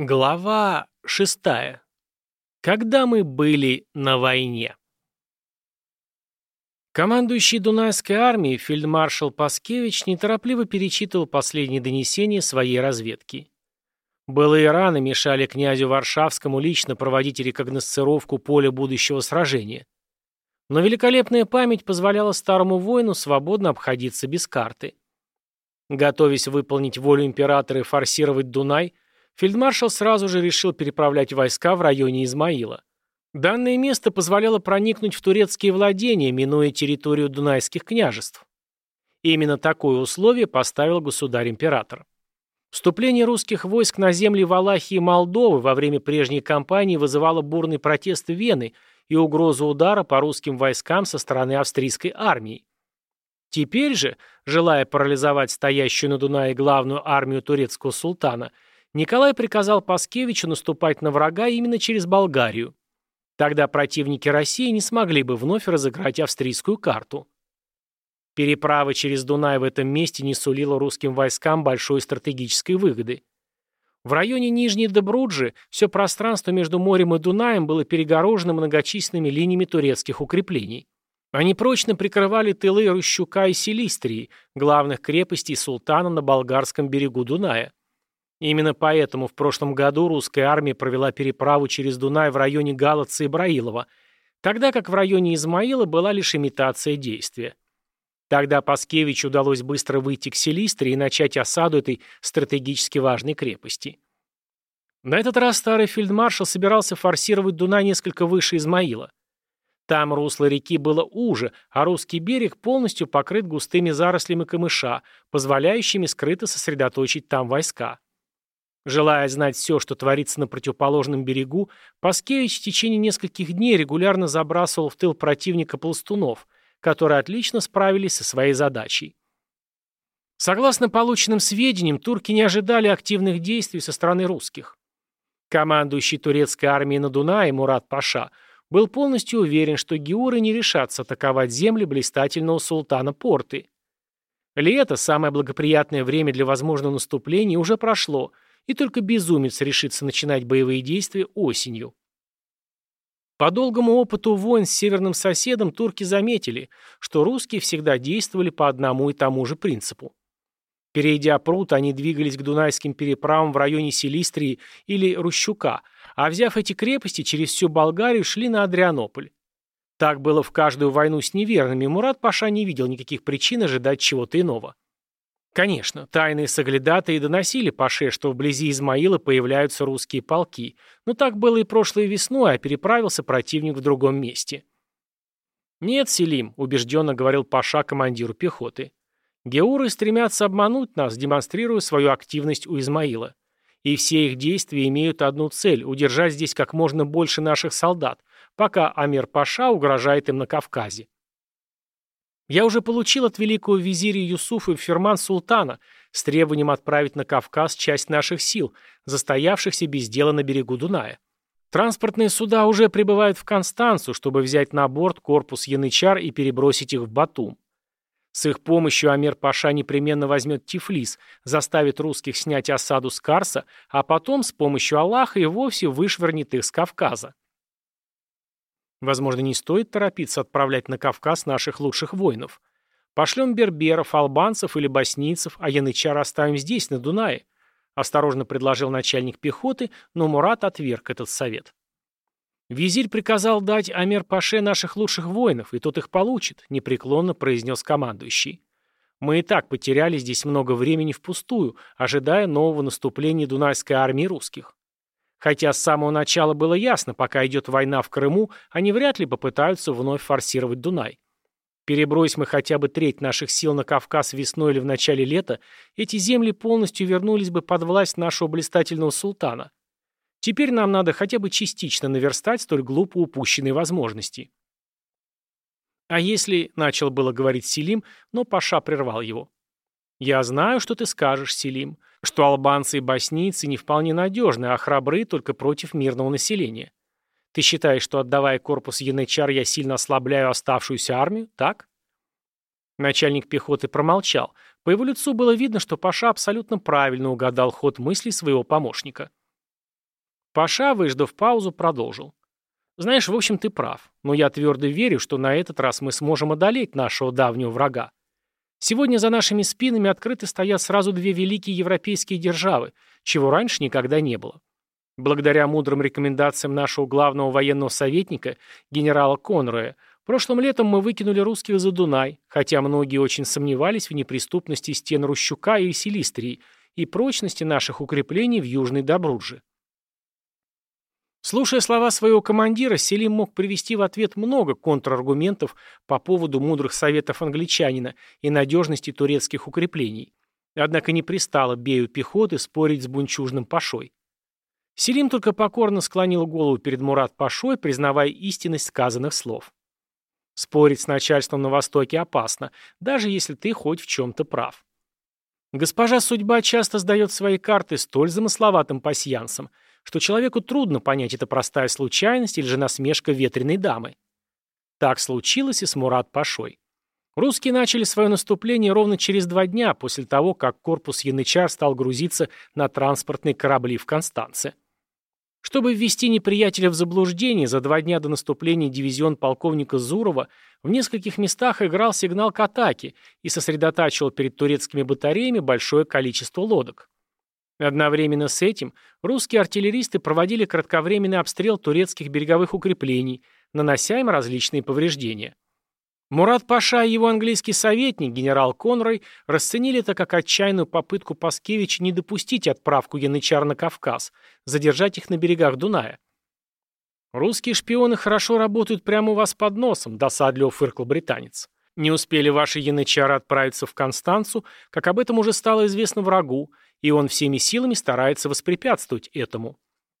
Глава шестая. Когда мы были на войне. Командующий Дунайской армией фельдмаршал Паскевич неторопливо перечитывал последние донесения своей разведки. Былые раны мешали князю Варшавскому лично проводить рекогносцировку поля будущего сражения. Но великолепная память позволяла старому воину свободно обходиться без карты. Готовясь выполнить волю императора и форсировать Дунай – Фельдмаршал сразу же решил переправлять войска в районе Измаила. Данное место позволяло проникнуть в турецкие владения, минуя территорию Дунайских княжеств. именно такое условие поставил государь-император. Вступление русских войск на земли Валахии и Молдовы во время прежней кампании вызывало бурный протест Вены и угрозу удара по русским войскам со стороны австрийской армии. Теперь же, желая парализовать стоящую на Дунае главную армию турецкого султана – Николай приказал Паскевичу наступать на врага именно через Болгарию. Тогда противники России не смогли бы вновь разыграть австрийскую карту. Переправа через Дунай в этом месте не сулила русским войскам большой стратегической выгоды. В районе Нижней Добруджи все пространство между морем и Дунаем было перегорожено многочисленными линиями турецких укреплений. Они прочно прикрывали тылы Рущука и Селистрии, главных крепостей султана на болгарском берегу Дуная. Именно поэтому в прошлом году русская армия провела переправу через Дунай в районе Галаца и Браилова, тогда как в районе Измаила была лишь имитация действия. Тогда Паскевичу удалось быстро выйти к Селистре и начать осаду этой стратегически важной крепости. На этот раз старый фельдмаршал собирался форсировать Дунай несколько выше Измаила. Там русло реки было уже, а русский берег полностью покрыт густыми зарослями камыша, позволяющими скрыто сосредоточить там войска. Желая знать все, что творится на противоположном берегу, Паскевич в течение нескольких дней регулярно забрасывал в тыл противника пластунов, которые отлично справились со своей задачей. Согласно полученным сведениям, турки не ожидали активных действий со стороны русских. Командующий турецкой армией на Дунае Мурат Паша был полностью уверен, что геуры не решатся атаковать земли блистательного султана Порты. Лето, самое благоприятное время для возможного наступления, уже прошло – и только безумец решится начинать боевые действия осенью. По долгому опыту войн с северным соседом турки заметили, что русские всегда действовали по одному и тому же принципу. Перейдя пруд, они двигались к Дунайским переправам в районе Селистрии или Рущука, а взяв эти крепости, через всю Болгарию шли на Адрианополь. Так было в каждую войну с неверными, Мурат Паша не видел никаких причин ожидать чего-то иного. Конечно, тайные соглядатые доносили Паше, что вблизи Измаила появляются русские полки, но так было и прошлой весной, а переправился противник в другом месте. «Нет, Селим», — убежденно говорил Паша командиру пехоты. «Геуры стремятся обмануть нас, демонстрируя свою активность у Измаила. И все их действия имеют одну цель — удержать здесь как можно больше наших солдат, пока Амир Паша угрожает им на Кавказе. Я уже получил от великого визиря Юсуфа Ферман Султана с требованием отправить на Кавказ часть наших сил, застоявшихся без дела на берегу Дуная. Транспортные суда уже прибывают в Констанцу, чтобы взять на борт корпус Янычар и перебросить их в Батум. С их помощью Амир Паша непременно возьмет Тифлис, заставит русских снять осаду с Карса, а потом с помощью Аллаха и вовсе вышвырнет их с Кавказа. Возможно, не стоит торопиться отправлять на Кавказ наших лучших воинов. Пошлем берберов, албанцев или боснийцев, а янычар оставим здесь, на Дунае. Осторожно предложил начальник пехоты, но Мурат отверг этот совет. «Визирь приказал дать Амир-Паше наших лучших воинов, и тот их получит», — непреклонно произнес командующий. «Мы и так потеряли здесь много времени впустую, ожидая нового наступления Дунайской армии русских. Хотя с самого начала было ясно, пока идет война в Крыму, они вряд ли попытаются вновь форсировать Дунай. Перебрось мы хотя бы треть наших сил на Кавказ весной или в начале лета, эти земли полностью вернулись бы под власть нашего блистательного султана. Теперь нам надо хотя бы частично наверстать столь глупо упущенные возможности. А если, начал было говорить Селим, но Паша прервал его. «Я знаю, что ты скажешь, Селим что албанцы и боснийцы не вполне надежны, а храбры только против мирного населения. Ты считаешь, что отдавая корпус янычар, я сильно ослабляю оставшуюся армию, так? Начальник пехоты промолчал. По его лицу было видно, что Паша абсолютно правильно угадал ход мыслей своего помощника. Паша, выждав паузу, продолжил. Знаешь, в общем, ты прав, но я твердо верю, что на этот раз мы сможем одолеть нашего давнего врага. Сегодня за нашими спинами открыто стоят сразу две великие европейские державы, чего раньше никогда не было. Благодаря мудрым рекомендациям нашего главного военного советника, генерала Конроя, прошлым летом мы выкинули русских за Дунай, хотя многие очень сомневались в неприступности стен Рущука и Селистрии и прочности наших укреплений в Южной Добрудже. Слушая слова своего командира, Селим мог привести в ответ много контраргументов по поводу мудрых советов англичанина и надежности турецких укреплений. Однако не пристало Бею пехоты спорить с бунчужным Пашой. Селим только покорно склонил голову перед Мурат Пашой, признавая истинность сказанных слов. Спорить с начальством на Востоке опасно, даже если ты хоть в чем-то прав. Госпожа судьба часто сдает свои карты столь замысловатым пасьянсом, что человеку трудно понять, это простая случайность или же насмешка ветреной дамы. Так случилось и с Мурат Пашой. Русские начали свое наступление ровно через два дня после того, как корпус Янычар стал грузиться на транспортные корабли в Констанце. Чтобы ввести неприятеля в заблуждение, за два дня до наступления дивизион полковника Зурова в нескольких местах играл сигнал к атаке и сосредотачивал перед турецкими батареями большое количество лодок. Одновременно с этим русские артиллеристы проводили кратковременный обстрел турецких береговых укреплений, нанося им различные повреждения. Мурат Паша и его английский советник, генерал Конрой, расценили это как отчаянную попытку Паскевича не допустить отправку янычар на Кавказ, задержать их на берегах Дуная. «Русские шпионы хорошо работают прямо у вас под носом», – досадливо фыркал британец. «Не успели ваши янычары отправиться в Констанцу, как об этом уже стало известно врагу, и он всеми силами старается воспрепятствовать этому.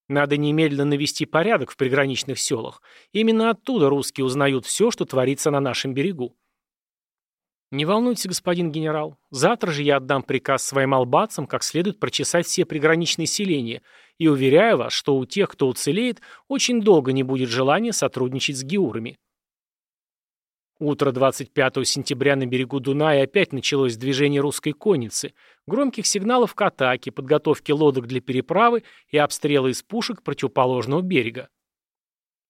Надо немедленно навести порядок в приграничных селах. Именно оттуда русские узнают все, что творится на нашем берегу. Не волнуйтесь, господин генерал. Завтра же я отдам приказ своим албацам, как следует прочесать все приграничные селения, и уверяю вас, что у тех, кто уцелеет, очень долго не будет желания сотрудничать с геурами. Утро 25 сентября на берегу Дуная опять началось движение русской конницы, громких сигналов к атаке, подготовки лодок для переправы и обстрела из пушек противоположного берега.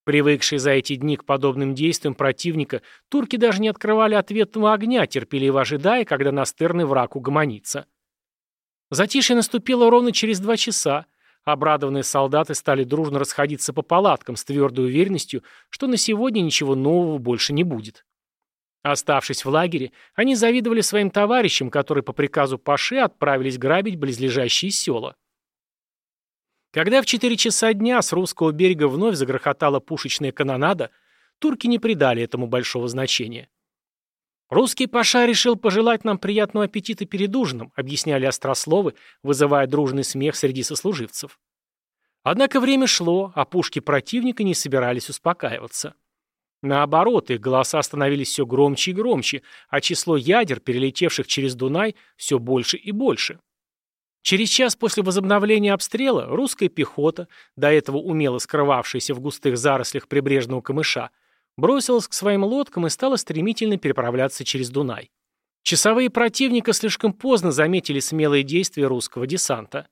Привыкшие за эти дни к подобным действиям противника, турки даже не открывали ответного огня, терпеливо ожидая, когда настырный враг угомонится. Затишье наступило ровно через два часа. Обрадованные солдаты стали дружно расходиться по палаткам с твердой уверенностью, что на сегодня ничего нового больше не будет. Оставшись в лагере, они завидовали своим товарищам, которые по приказу Паши отправились грабить близлежащие села. Когда в 4 часа дня с русского берега вновь загрохотала пушечная канонада, турки не придали этому большого значения. «Русский Паша решил пожелать нам приятного аппетита перед ужином», объясняли острословы, вызывая дружный смех среди сослуживцев. Однако время шло, а пушки противника не собирались успокаиваться. Наоборот, их голоса становились все громче и громче, а число ядер, перелетевших через Дунай, все больше и больше. Через час после возобновления обстрела русская пехота, до этого умело скрывавшаяся в густых зарослях прибрежного камыша, бросилась к своим лодкам и стала стремительно переправляться через Дунай. Часовые противника слишком поздно заметили смелые действия русского десанта.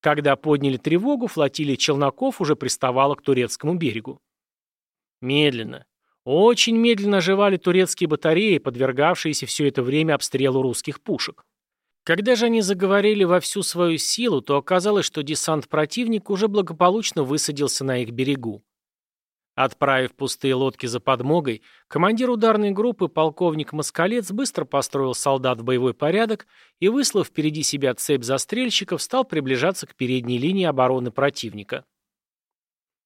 Когда подняли тревогу, флотилия челноков уже приставала к турецкому берегу. Медленно, очень медленно оживали турецкие батареи, подвергавшиеся все это время обстрелу русских пушек. Когда же они заговорили во всю свою силу, то оказалось, что десант противника уже благополучно высадился на их берегу. Отправив пустые лодки за подмогой, командир ударной группы, полковник Москалец, быстро построил солдат в боевой порядок и, выслав впереди себя цепь застрельщиков, стал приближаться к передней линии обороны противника.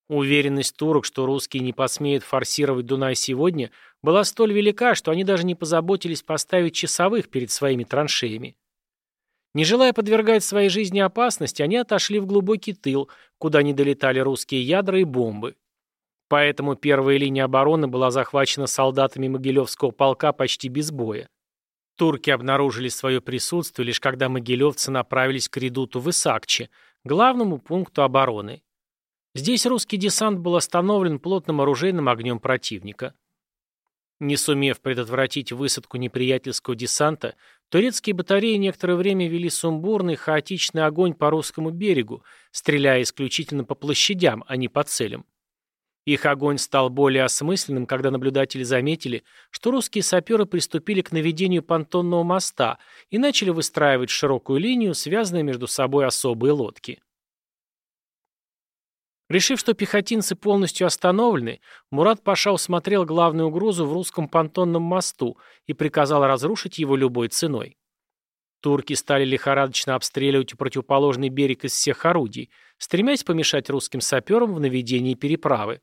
Уверенность турок, что русские не посмеют форсировать Дунай сегодня, была столь велика, что они даже не позаботились поставить часовых перед своими траншеями. Не желая подвергать своей жизни опасности, они отошли в глубокий тыл, куда не долетали русские ядра и бомбы. Поэтому первая линия обороны была захвачена солдатами Могилевского полка почти без боя. Турки обнаружили свое присутствие лишь когда могилевцы направились к редуту в Исакче, главному пункту обороны. Здесь русский десант был остановлен плотным оружейным огнем противника. Не сумев предотвратить высадку неприятельского десанта, турецкие батареи некоторое время вели сумбурный, хаотичный огонь по русскому берегу, стреляя исключительно по площадям, а не по целям. Их огонь стал более осмысленным, когда наблюдатели заметили, что русские саперы приступили к наведению понтонного моста и начали выстраивать широкую линию, связанные между собой особые лодки. Решив, что пехотинцы полностью остановлены, Мурат Паша усмотрел главную угрозу в русском понтонном мосту и приказал разрушить его любой ценой. Турки стали лихорадочно обстреливать противоположный берег из всех орудий, стремясь помешать русским саперам в наведении переправы.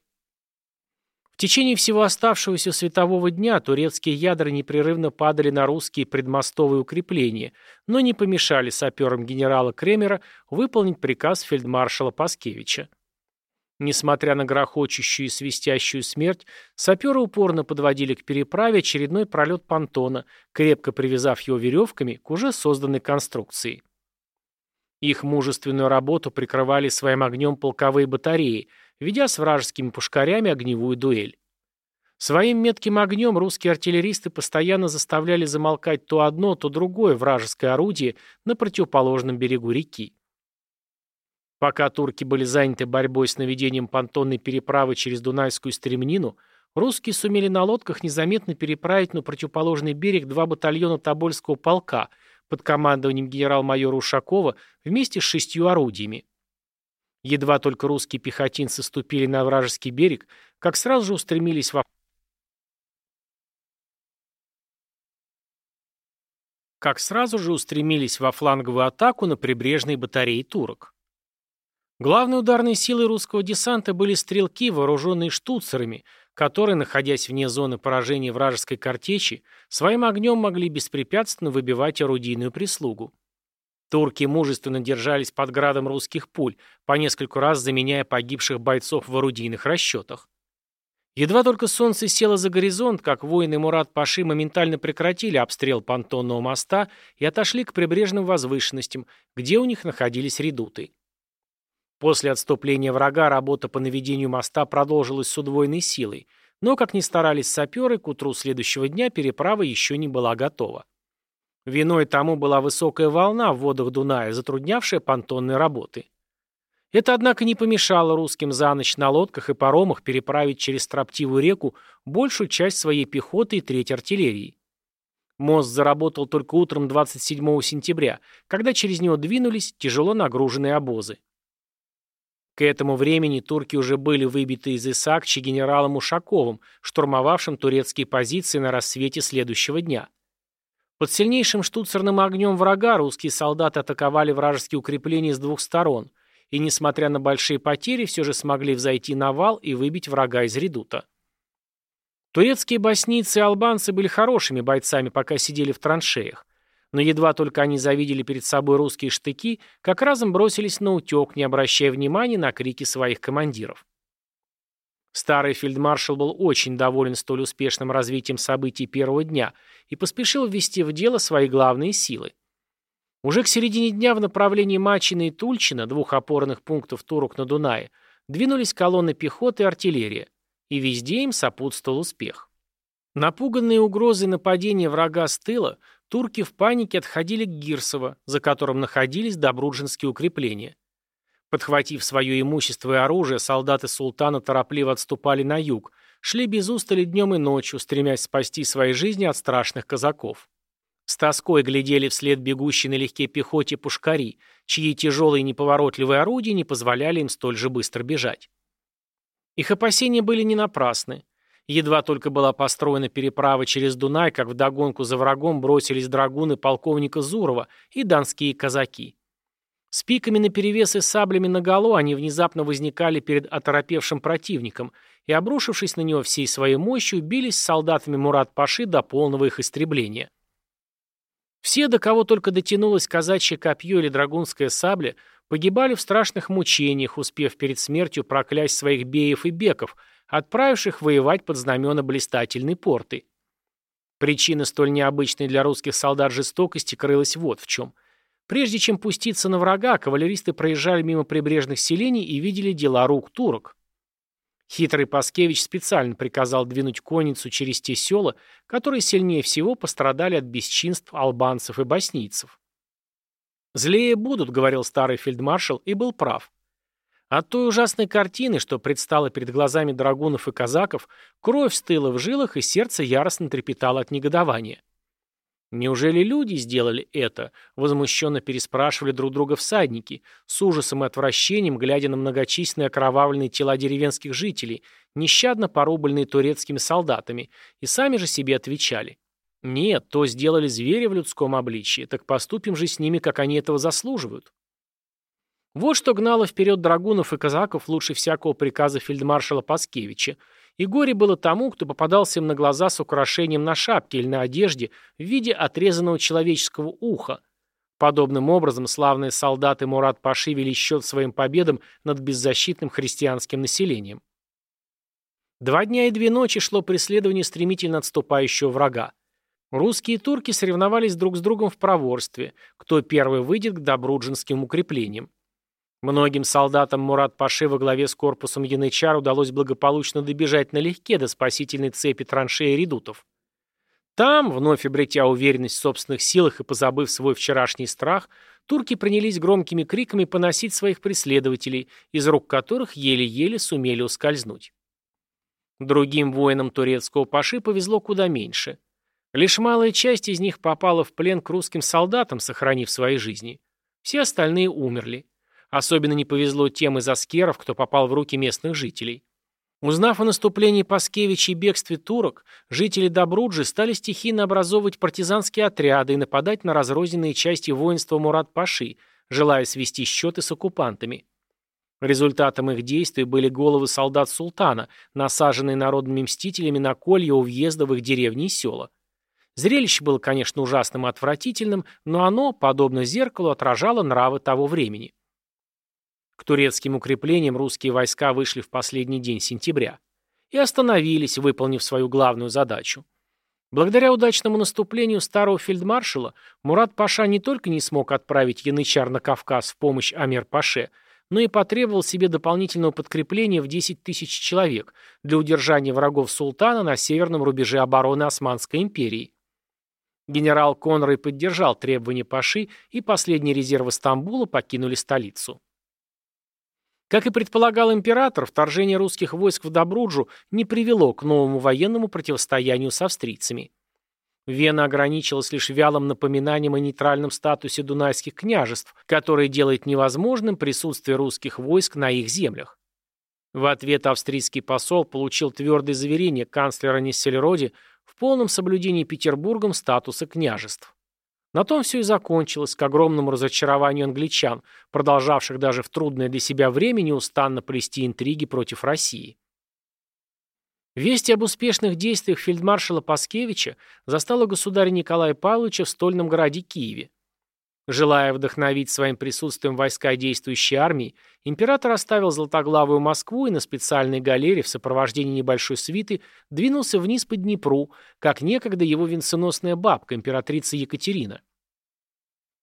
В течение всего оставшегося светового дня турецкие ядра непрерывно падали на русские предмостовые укрепления, но не помешали саперам генерала Кремера выполнить приказ фельдмаршала Паскевича. Несмотря на грохочущую и свистящую смерть, саперы упорно подводили к переправе очередной пролет понтона, крепко привязав его веревками к уже созданной конструкции. Их мужественную работу прикрывали своим огнем полковые батареи, ведя с вражескими пушкарями огневую дуэль. Своим метким огнем русские артиллеристы постоянно заставляли замолкать то одно, то другое вражеское орудие на противоположном берегу реки. Пока турки были заняты борьбой с наведением понтонной переправы через Дунайскую стремнину, русские сумели на лодках незаметно переправить на противоположный берег два батальона Тобольского полка под командованием генерал-майора Ушакова вместе с шестью орудиями. Едва только русские пехотинцы ступили на вражеский берег, как сразу же устремились во как сразу же устремились во фланговую атаку на прибрежные батареи турок. Главной ударной силой русского десанта были стрелки, вооруженные штуцерами, которые, находясь вне зоны поражения вражеской картечи, своим огнем могли беспрепятственно выбивать орудийную прислугу. Турки мужественно держались под градом русских пуль, по нескольку раз заменяя погибших бойцов в орудийных расчетах. Едва только солнце село за горизонт, как воины Мурат Паши моментально прекратили обстрел понтонного моста и отошли к прибрежным возвышенностям, где у них находились редуты. После отступления врага работа по наведению моста продолжилась с удвоенной силой, но, как ни старались саперы, к утру следующего дня переправа еще не была готова. Виной тому была высокая волна в водах Дуная, затруднявшая понтонные работы. Это, однако, не помешало русским за ночь на лодках и паромах переправить через строптивую реку большую часть своей пехоты и треть артиллерии. Мост заработал только утром 27 сентября, когда через него двинулись тяжело нагруженные обозы. К этому времени турки уже были выбиты из Исакчи генералом Ушаковым, штурмовавшим турецкие позиции на рассвете следующего дня. Под сильнейшим штуцерным огнем врага русские солдаты атаковали вражеские укрепления с двух сторон и, несмотря на большие потери, все же смогли взойти на вал и выбить врага из редута. Турецкие боснийцы и албанцы были хорошими бойцами, пока сидели в траншеях но едва только они завидели перед собой русские штыки, как разом бросились на утек, не обращая внимания на крики своих командиров. Старый фельдмаршал был очень доволен столь успешным развитием событий первого дня и поспешил ввести в дело свои главные силы. Уже к середине дня в направлении Мачина и Тульчина, двух опорных пунктов турок на Дунае, двинулись колонны пехоты и артиллерия, и везде им сопутствовал успех. Напуганные угрозой нападения врага с тыла, турки в панике отходили к Гирсово, за которым находились добруджинские укрепления. Подхватив свое имущество и оружие, солдаты султана торопливо отступали на юг, шли без устали днем и ночью, стремясь спасти свои жизни от страшных казаков. С тоской глядели вслед бегущей налегке пехоте пушкари, чьи тяжелые неповоротливые орудия не позволяли им столь же быстро бежать. Их опасения были не напрасны. Едва только была построена переправа через Дунай, как вдогонку за врагом бросились драгуны полковника Зурова и донские казаки. С пиками наперевес и саблями наголо они внезапно возникали перед оторопевшим противником и, обрушившись на него всей своей мощью, бились с солдатами Мурат-Паши до полного их истребления. Все, до кого только дотянулось казачье копье или драгунская сабля, погибали в страшных мучениях, успев перед смертью проклясть своих беев и беков – отправивших воевать под знамена блистательной порты. Причина столь необычной для русских солдат жестокости крылась вот в чем. Прежде чем пуститься на врага, кавалеристы проезжали мимо прибрежных селений и видели дела рук турок. Хитрый Паскевич специально приказал двинуть конницу через те села, которые сильнее всего пострадали от бесчинств албанцев и боснийцев. «Злее будут», — говорил старый фельдмаршал, и был прав. От той ужасной картины, что предстала перед глазами драгунов и казаков, кровь стыла в жилах, и сердце яростно трепетало от негодования. «Неужели люди сделали это?» – возмущенно переспрашивали друг друга всадники, с ужасом и отвращением, глядя на многочисленные окровавленные тела деревенских жителей, нещадно порубленные турецкими солдатами, и сами же себе отвечали. «Нет, то сделали звери в людском обличии, так поступим же с ними, как они этого заслуживают». Вот что гнало вперед драгунов и казаков лучше всякого приказа фельдмаршала Паскевича – и горе было тому, кто попадался им на глаза с украшением на шапке или на одежде в виде отрезанного человеческого уха. Подобным образом славные солдаты Мурат Паши вели счет своим победам над беззащитным христианским населением. Два дня и две ночи шло преследование стремительно отступающего врага. Русские и турки соревновались друг с другом в проворстве, кто первый выйдет к добруджинским укреплениям. Многим солдатам Мурат-Паши во главе с корпусом Янычар удалось благополучно добежать налегке до спасительной цепи траншеи редутов. Там, вновь обретя уверенность в собственных силах и позабыв свой вчерашний страх, турки принялись громкими криками поносить своих преследователей, из рук которых еле-еле сумели ускользнуть. Другим воинам турецкого Паши повезло куда меньше. Лишь малая часть из них попала в плен к русским солдатам, сохранив свои жизни. Все остальные умерли. Особенно не повезло тем из аскеров, кто попал в руки местных жителей. Узнав о наступлении Паскевича и бегстве турок, жители Добруджи стали стихийно образовывать партизанские отряды и нападать на разрозненные части воинства Мурат-Паши, желая свести счеты с оккупантами. Результатом их действий были головы солдат султана, насаженные народными мстителями на колья у въезда в их деревни и села. Зрелище было, конечно, ужасным и отвратительным, но оно, подобно зеркалу, отражало нравы того времени. К турецким укреплениям русские войска вышли в последний день сентября и остановились, выполнив свою главную задачу. Благодаря удачному наступлению старого фельдмаршала Мурат Паша не только не смог отправить янычар на Кавказ в помощь Амир-Паше, но и потребовал себе дополнительного подкрепления в 10 тысяч человек для удержания врагов султана на северном рубеже обороны Османской империи. Генерал Конрой поддержал требования Паши, и последние резервы Стамбула покинули столицу. Как и предполагал император, вторжение русских войск в Добруджу не привело к новому военному противостоянию с австрийцами. Вена ограничилась лишь вялым напоминанием о нейтральном статусе дунайских княжеств, которое делает невозможным присутствие русских войск на их землях. В ответ австрийский посол получил твердое заверение канцлера Ниссельроде в полном соблюдении Петербургом статуса княжеств. На том все и закончилось, к огромному разочарованию англичан, продолжавших даже в трудное для себя время неустанно плести интриги против России. Весть об успешных действиях фельдмаршала Паскевича застала государя Николая Павловича в стольном городе Киеве. Желая вдохновить своим присутствием войска действующей армии, император оставил Златоглавую Москву и на специальной галере в сопровождении небольшой свиты двинулся вниз по Днепру, как некогда его венценосная бабка, императрица Екатерина.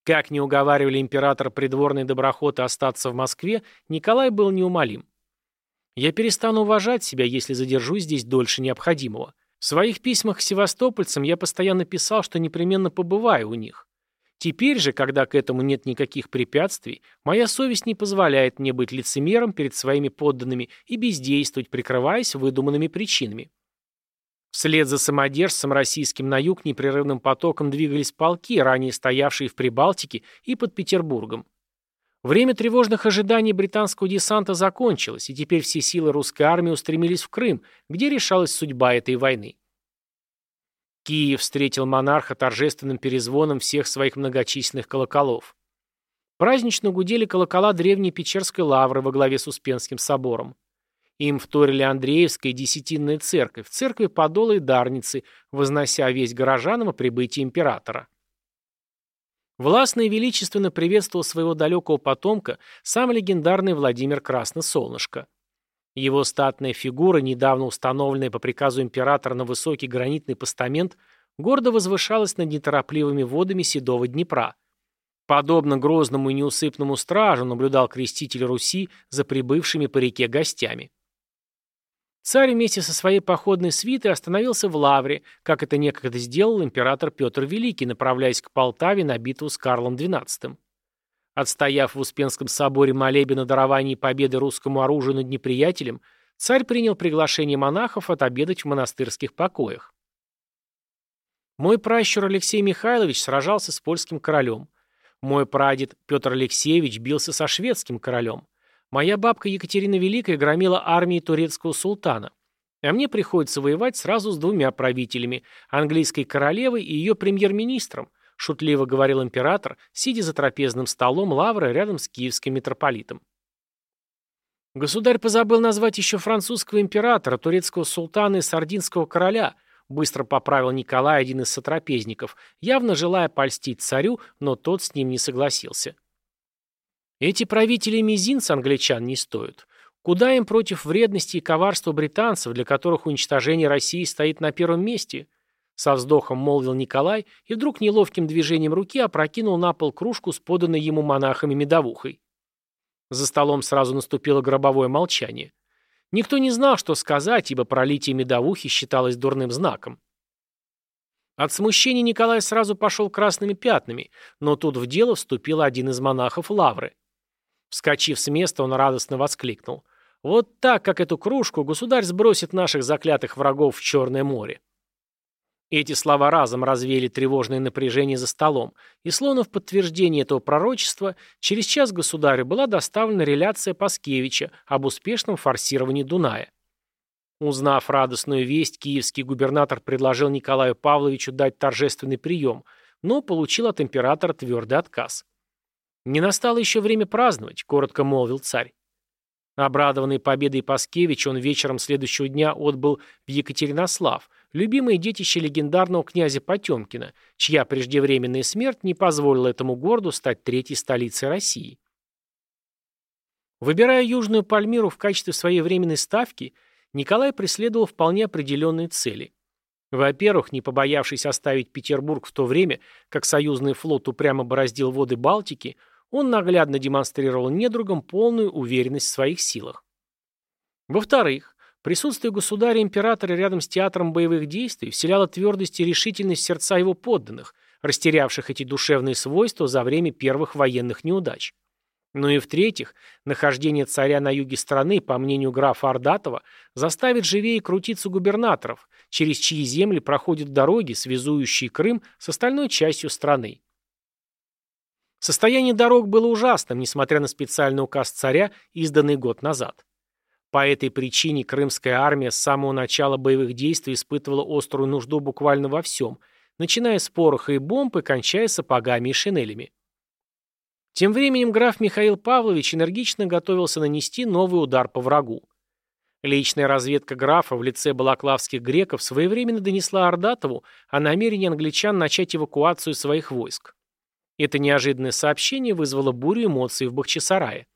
Как не уговаривали император придворные доброхоты остаться в Москве, Николай был неумолим. «Я перестану уважать себя, если задержусь здесь дольше необходимого. В своих письмах к севастопольцам я постоянно писал, что непременно побываю у них. Теперь же, когда к этому нет никаких препятствий, моя совесть не позволяет мне быть лицемером перед своими подданными и бездействовать, прикрываясь выдуманными причинами. Вслед за самодержцем российским на юг непрерывным потоком двигались полки, ранее стоявшие в Прибалтике и под Петербургом. Время тревожных ожиданий британского десанта закончилось, и теперь все силы русской армии устремились в Крым, где решалась судьба этой войны. Киев встретил монарха торжественным перезвоном всех своих многочисленных колоколов. Празднично гудели колокола древней Печерской лавры во главе с Успенским собором. Им вторили Андреевская и Десятинная церковь, церкви Подола и Дарницы, вознося весь горожанам о прибытии императора. Властно и величественно приветствовал своего далекого потомка сам легендарный Владимир Красносолнышко. Его статная фигура, недавно установленная по приказу императора на высокий гранитный постамент, гордо возвышалась над неторопливыми водами Седого Днепра. Подобно грозному и неусыпному стражу наблюдал креститель Руси за прибывшими по реке гостями. царь вместе со своей походной свитой остановился в Лавре, как это некогда сделал император Петр Великий, направляясь к Полтаве на битву с Карлом XII. Отстояв в Успенском соборе молебен о даровании победы русскому оружию над неприятелем, царь принял приглашение монахов отобедать в монастырских покоях. Мой пращур Алексей Михайлович сражался с польским королем. Мой прадед Петр Алексеевич бился со шведским королем. Моя бабка Екатерина Великая громила армии турецкого султана. А мне приходится воевать сразу с двумя правителями – английской королевой и ее премьер-министром, — шутливо говорил император, сидя за трапезным столом лавры рядом с киевским митрополитом. Государь позабыл назвать еще французского императора, турецкого султана и сардинского короля, быстро поправил Николай, один из сотрапезников, явно желая польстить царю, но тот с ним не согласился. Эти правители мизинца англичан не стоят. Куда им против вредности и коварства британцев, для которых уничтожение России стоит на первом месте? Со вздохом молвил Николай и вдруг неловким движением руки опрокинул на пол кружку с поданной ему монахами медовухой. За столом сразу наступило гробовое молчание. Никто не знал, что сказать, ибо пролитие медовухи считалось дурным знаком. От смущения Николай сразу пошел красными пятнами, но тут в дело вступил один из монахов Лавры. Вскочив с места, он радостно воскликнул. «Вот так, как эту кружку, государь сбросит наших заклятых врагов в Черное море». Эти слова разом развеяли тревожное напряжение за столом, и словно в подтверждение этого пророчества, через час государю была доставлена реляция Паскевича об успешном форсировании Дуная. Узнав радостную весть, киевский губернатор предложил Николаю Павловичу дать торжественный прием, но получил от императора твердый отказ. «Не настало еще время праздновать», — коротко молвил царь. Обрадованный победой Паскевич, он вечером следующего дня отбыл в Екатеринослав, любимое детище легендарного князя Потемкина, чья преждевременная смерть не позволила этому городу стать третьей столицей России. Выбирая Южную Пальмиру в качестве своей временной ставки, Николай преследовал вполне определенные цели. Во-первых, не побоявшись оставить Петербург в то время, как союзный флот упрямо бороздил воды Балтики, он наглядно демонстрировал недругам полную уверенность в своих силах. Во-вторых, присутствие государя-императора рядом с театром боевых действий вселяло твердость и решительность в сердца его подданных, растерявших эти душевные свойства за время первых военных неудач. Ну и в-третьих, нахождение царя на юге страны, по мнению графа Ордатова, заставит живее крутиться губернаторов, через чьи земли проходят дороги, связующие Крым с остальной частью страны. Состояние дорог было ужасным, несмотря на специальный указ царя, изданный год назад. По этой причине крымская армия с самого начала боевых действий испытывала острую нужду буквально во всем, начиная с пороха и бомб и кончая сапогами и шинелями. Тем временем граф Михаил Павлович энергично готовился нанести новый удар по врагу. Личная разведка графа в лице балаклавских греков своевременно донесла Ордатову о намерении англичан начать эвакуацию своих войск. Это неожиданное сообщение вызвало бурю эмоций в Бахчисарае.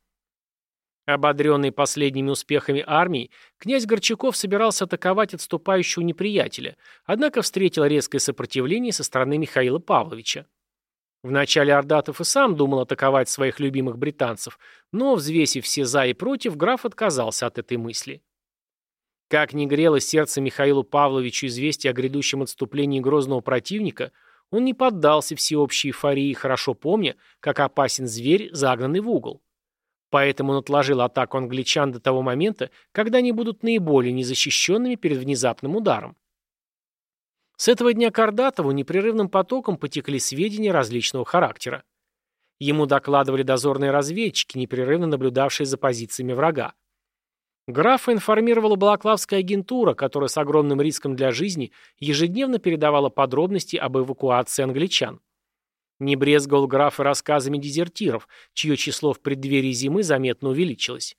Ободренный последними успехами армии, князь Горчаков собирался атаковать отступающего неприятеля, однако встретил резкое сопротивление со стороны Михаила Павловича. Вначале Ордатов и сам думал атаковать своих любимых британцев, но, взвесив все «за» и «против», граф отказался от этой мысли. Как ни грело сердце Михаилу Павловичу известие о грядущем отступлении грозного противника – он не поддался всеобщей эйфории, хорошо помня, как опасен зверь, загнанный в угол. Поэтому он отложил атаку англичан до того момента, когда они будут наиболее незащищенными перед внезапным ударом. С этого дня Кардатову непрерывным потоком потекли сведения различного характера. Ему докладывали дозорные разведчики, непрерывно наблюдавшие за позициями врага. Графа информировала Балаклавская агентура, которая с огромным риском для жизни ежедневно передавала подробности об эвакуации англичан. Не брезговал граф и рассказами дезертиров, чье число в преддверии зимы заметно увеличилось.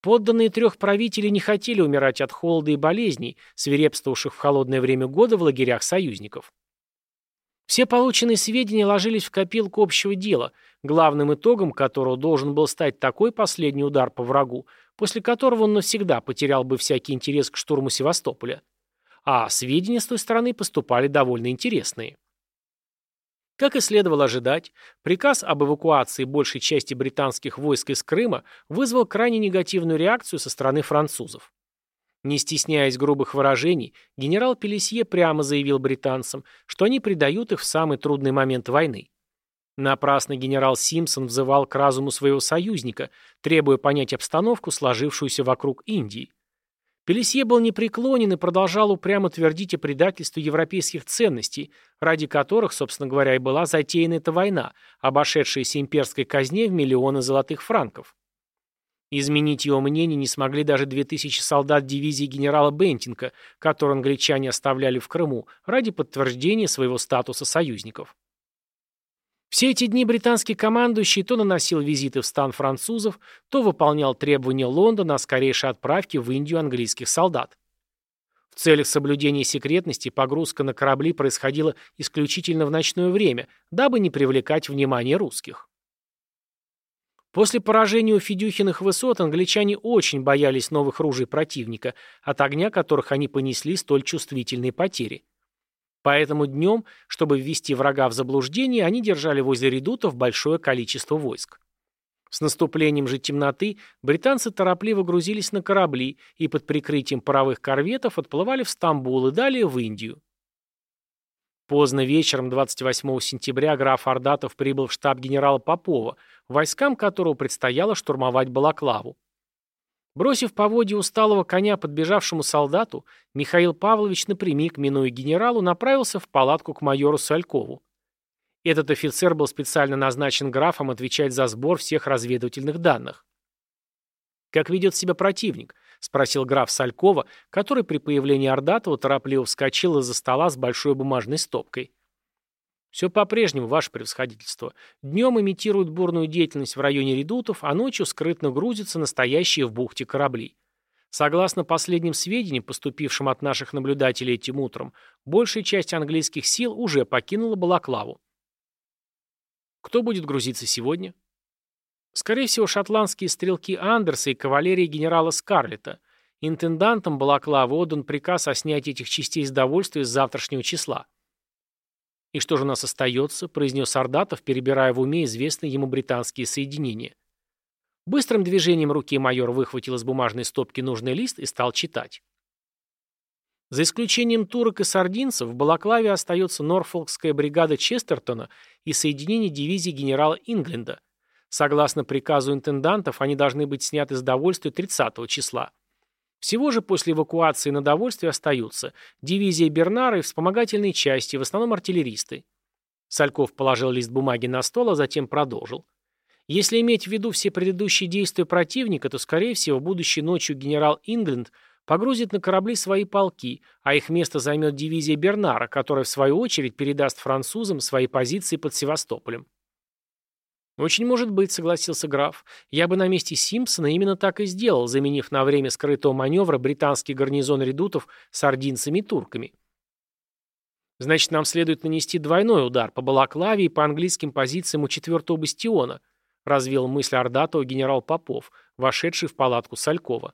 Подданные трех правителей не хотели умирать от холода и болезней, свирепствовавших в холодное время года в лагерях союзников. Все полученные сведения ложились в копилку общего дела, главным итогом которого должен был стать такой последний удар по врагу, после которого он навсегда потерял бы всякий интерес к штурму Севастополя. А сведения с той стороны поступали довольно интересные. Как и следовало ожидать, приказ об эвакуации большей части британских войск из Крыма вызвал крайне негативную реакцию со стороны французов. Не стесняясь грубых выражений, генерал Пелесье прямо заявил британцам, что они предают их в самый трудный момент войны. Напрасно генерал Симпсон взывал к разуму своего союзника, требуя понять обстановку, сложившуюся вокруг Индии. Пелесье был непреклонен и продолжал упрямо твердить о предательстве европейских ценностей, ради которых, собственно говоря, и была затеяна эта война, обошедшаяся имперской казне в миллионы золотых франков. Изменить его мнение не смогли даже 2000 солдат дивизии генерала Бентинга, которые англичане оставляли в Крыму, ради подтверждения своего статуса союзников. Все эти дни британский командующий то наносил визиты в стан французов, то выполнял требования Лондона о скорейшей отправке в Индию английских солдат. В целях соблюдения секретности погрузка на корабли происходила исключительно в ночное время, дабы не привлекать внимание русских. После поражения у Федюхиных высот англичане очень боялись новых ружей противника, от огня которых они понесли столь чувствительные потери. Поэтому днем, чтобы ввести врага в заблуждение, они держали возле редутов большое количество войск. С наступлением же темноты британцы торопливо грузились на корабли и под прикрытием паровых корветов отплывали в Стамбул и далее в Индию. Поздно вечером 28 сентября граф Ардатов прибыл в штаб генерала Попова, войскам которого предстояло штурмовать Балаклаву. Бросив поводья усталого коня подбежавшему солдату, Михаил Павлович напрямик, минуя генералу, направился в палатку к майору Салькову. Этот офицер был специально назначен графом отвечать за сбор всех разведывательных данных. «Как ведет себя противник?» — спросил граф Салькова, который при появлении Ордатова торопливо вскочил из-за стола с большой бумажной стопкой. Все по-прежнему, ваше превосходительство. Днем имитируют бурную деятельность в районе редутов, а ночью скрытно грузятся настоящие в бухте корабли. Согласно последним сведениям, поступившим от наших наблюдателей этим утром, большая часть английских сил уже покинула Балаклаву. Кто будет грузиться сегодня? Скорее всего, шотландские стрелки Андерса и кавалерия генерала Скарлета. Интендантам Балаклавы отдан приказ о снятии этих частей с довольствия с завтрашнего числа. «И что же у нас остается?» – произнес Ардатов, перебирая в уме известные ему британские соединения. Быстрым движением руки майор выхватил из бумажной стопки нужный лист и стал читать. За исключением турок и сардинцев, в Балаклаве остается Норфолкская бригада Честертона и соединение дивизии генерала Ингленда. Согласно приказу интендантов, они должны быть сняты с довольствия 30 числа. Всего же после эвакуации на довольствие остаются дивизия Бернара и вспомогательные части, в основном артиллеристы. Сальков положил лист бумаги на стол, а затем продолжил. Если иметь в виду все предыдущие действия противника, то, скорее всего, будущей ночью генерал Ингленд погрузит на корабли свои полки, а их место займет дивизия Бернара, которая, в свою очередь, передаст французам свои позиции под Севастополем. «Очень может быть», — согласился граф. «Я бы на месте Симпсона именно так и сделал, заменив на время скрытого маневра британский гарнизон редутов сардинцами и турками». «Значит, нам следует нанести двойной удар по Балаклаве и по английским позициям у четвертого бастиона», — развел мысль Ордатова генерал Попов, вошедший в палатку Салькова.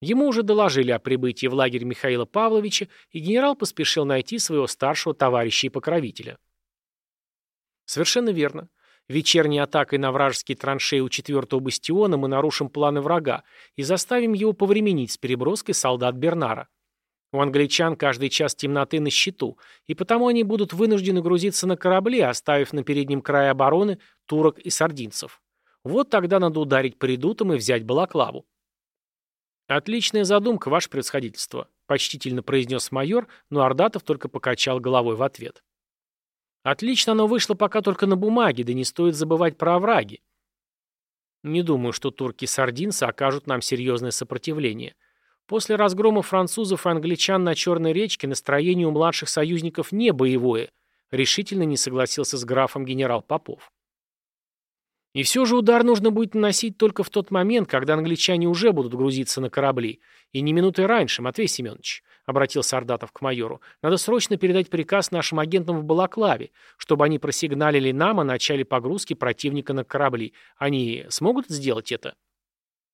Ему уже доложили о прибытии в лагерь Михаила Павловича, и генерал поспешил найти своего старшего товарища и покровителя. Совершенно верно. Вечерней атакой на вражеские траншеи у четвертого бастиона мы нарушим планы врага и заставим его повременить с переброской солдат Бернара. У англичан каждый час темноты на счету, и потому они будут вынуждены грузиться на корабли, оставив на переднем крае обороны турок и сардинцев. Вот тогда надо ударить по редутам и взять Балаклаву. «Отличная задумка, ваше превосходительство», — почтительно произнес майор, но Ордатов только покачал головой в ответ. Отлично оно вышло пока только на бумаге, да не стоит забывать про овраги. Не думаю, что турки-сардинцы окажут нам серьезное сопротивление. После разгрома французов и англичан на Черной речке настроение у младших союзников не боевое, решительно не согласился с графом генерал Попов. И все же удар нужно будет наносить только в тот момент, когда англичане уже будут грузиться на корабли. И не минутой раньше, Матвей Семенович, — обратился Ордатов к майору, — надо срочно передать приказ нашим агентам в Балаклаве, чтобы они просигналили нам о начале погрузки противника на корабли. Они смогут сделать это?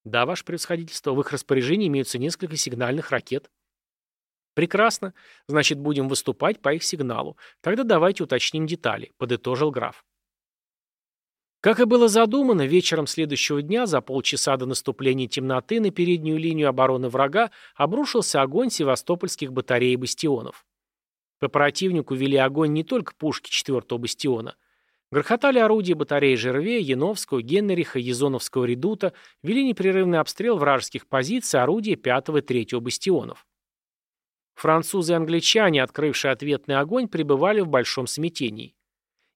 Да, ваше превосходительство, в их распоряжении имеются несколько сигнальных ракет. Прекрасно. Значит, будем выступать по их сигналу. Тогда давайте уточним детали, — подытожил граф. Как и было задумано, вечером следующего дня, за полчаса до наступления темноты, на переднюю линию обороны врага обрушился огонь севастопольских батарей и бастионов. По противнику вели огонь не только пушки 4-го бастиона. Грохотали орудия батареи Жерве, Яновского, Генриха, Езоновского редута, вели непрерывный обстрел вражеских позиций орудия 5-го и 3-го бастионов. Французы и англичане, открывшие ответный огонь, пребывали в большом смятении.